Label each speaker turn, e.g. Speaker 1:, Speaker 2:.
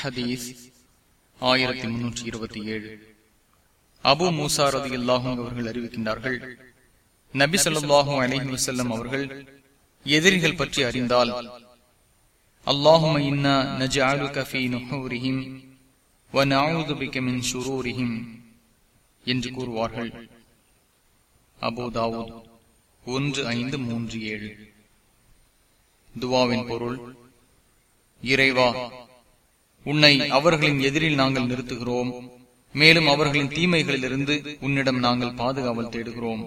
Speaker 1: ஹதீஸ் ஆயிரத்தி முன்னூற்றி இருபத்தி ஏழு. அபு மூசா ரதி அல்லாஹும் அவர்கள் அறிவிக்கின்றார்கள் நபி சொல்லாஹும் அலஹி வசல்லம் அவர்கள் எதிரிகள் பற்றி அறிந்தால் அல்லாஹும் இன்னா நஜஅலுக ஃபீ நுஹூரிஹிம் என்று கூறுவார்கள். அபூ ஒன்று ஐந்து மூன்று ஏழு. துவாவின் பொருள் இறைவா உன்னை அவர்களின் எதிரில் நாங்கள் நிறுத்துகிறோம். மேலும் அவர்களின் தீமைகளிலிருந்து உன்னிடம் நாங்கள் பாதுகாவல் தேடுகிறோம்.